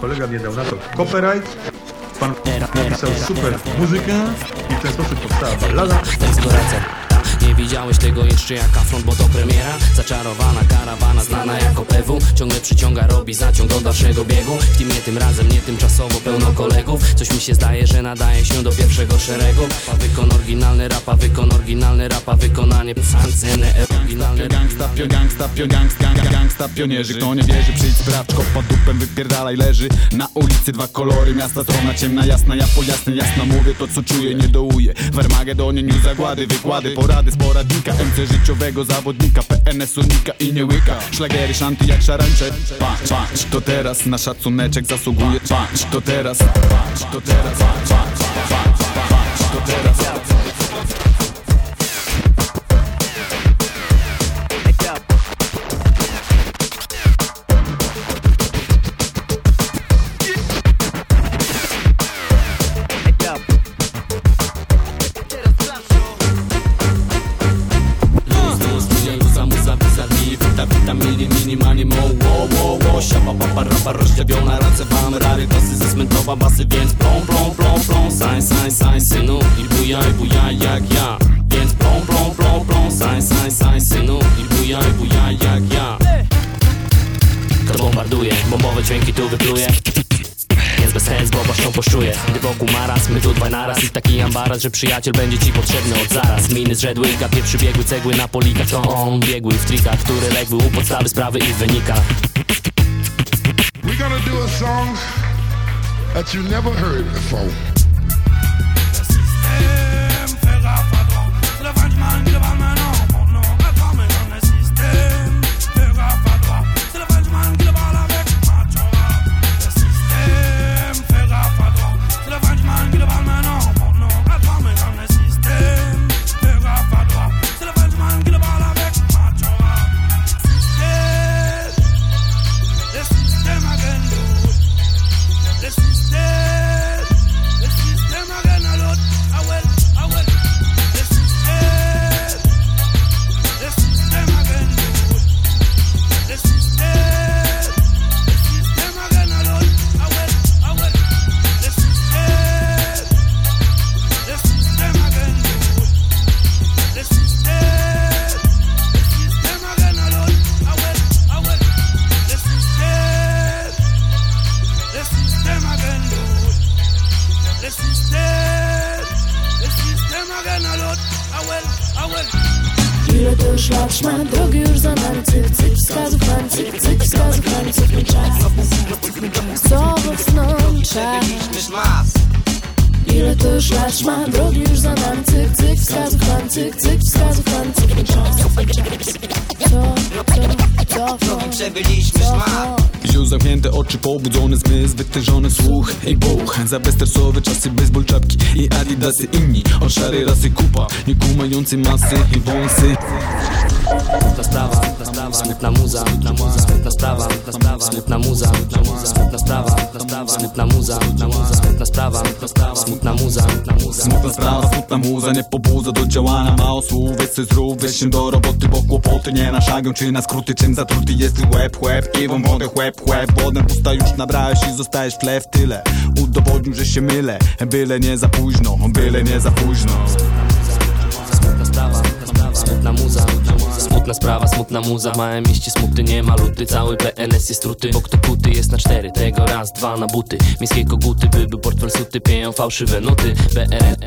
kolega mnie dał na to copyright, pan napisał super muzykę i w ten sposób powstała ballada. Nie widziałeś tego jeszcze jak afront, bo to premiera. Zaczarowana karawana znana jako PW Ciągle przyciąga, robi zaciąg do dalszego biegu. W teamie tym razem nie tymczasowo pełno kolegów. Coś mi się zdaje, że nadaje się do pierwszego szeregu. Wykon oryginalny rapa, wykon oryginalny rapa Wykonanie. Sanceny, oryginalny Gangsta, pio, gangsta, pio, gangsta, gang, gangsta, pionierzy. Kto nie wierzy, przyjdź sprawdź, pod dupem wypierdalaj leży. Na ulicy dwa kolory, miasta strona ciemna, jasna Ja po jasne, jasno mówię to co czuję, nie dołuję. W Armagedonie news zagłady, wykłady, porady z poradnika MC życiowego zawodnika, PNS unika i nie łyka. Szlagery, szanty jak szarańcze. Patrz, patrz, to teraz na szacuneczek zasługuje. Patrz, to teraz, patrz, to teraz Patrz, to teraz smentowa Basy, więc plom, plom, plom, plom Sań, sań, sań, synu. I bujaj, bujaj jak ja. Więc plom, plom, plom, plom Sań, sań, sań, synu. I bujaj, bujaj jak ja. To bombarduje, bombowe dźwięki tu wypluje. Jest bez sens, bo waszą poszczuję Gdy wokół maraz, my tu dwaj naraz. I taki ambaras, że przyjaciel będzie ci potrzebny od zaraz. Miny zrzedły, gapie przybiegły cegły na polikach To on biegły w trikach, które legły u podstawy sprawy i wynika. We're gonna do a song that you never heard before. Ile to już lat szman, drogi już za nami Cyk, cyk, wskazów nami, cyk, cyk, wskazów Cofnij czas, czas Ile to już lat szman, drogi już za nami Cyk, cyk, wskazów cyk, cyk, wskazów nami Cofnij czas, cofnij czas Co, co, cofnąć, Przebyliśmy szmat? Już zamknięte oczy, pobudzony zmysł, wytężony słuch i buch. Za bezstresowe czasy, baseball czapki i adidasy. Inni od szarej rasy kupa, nie kumający masy i wąsy Smutna sprawa, smutna muza, smutna muza, smutna sprawa, smutna muza, smutna muza, smutna sprawa, smutna muza, smutna sprawa, smutna muza, smutna muza. Smutna sprawa, smutna muza, nie pobudza do działania. Mało słów, weź zrób, weź się do roboty Bo kłopoty nie na szagę, czy na skróty. Czym zatruty jest łeb, łeb, piwą wodę, łeb, łeb. Wodę pusta już nabrałeś i zostajesz w tle w tyle Udowodnił, że się mylę, byle nie za późno Byle nie za późno. Smutna sprawa, smutna muza, smutna sprawa, smutna muza. W małym mieście smutny nie ma luty. Cały PNS jest truty, bo kto kuty jest na cztery. Tego raz, dwa na buty. Miejskie koguty, by był portfel suty. Pieją fałszywe nuty. BR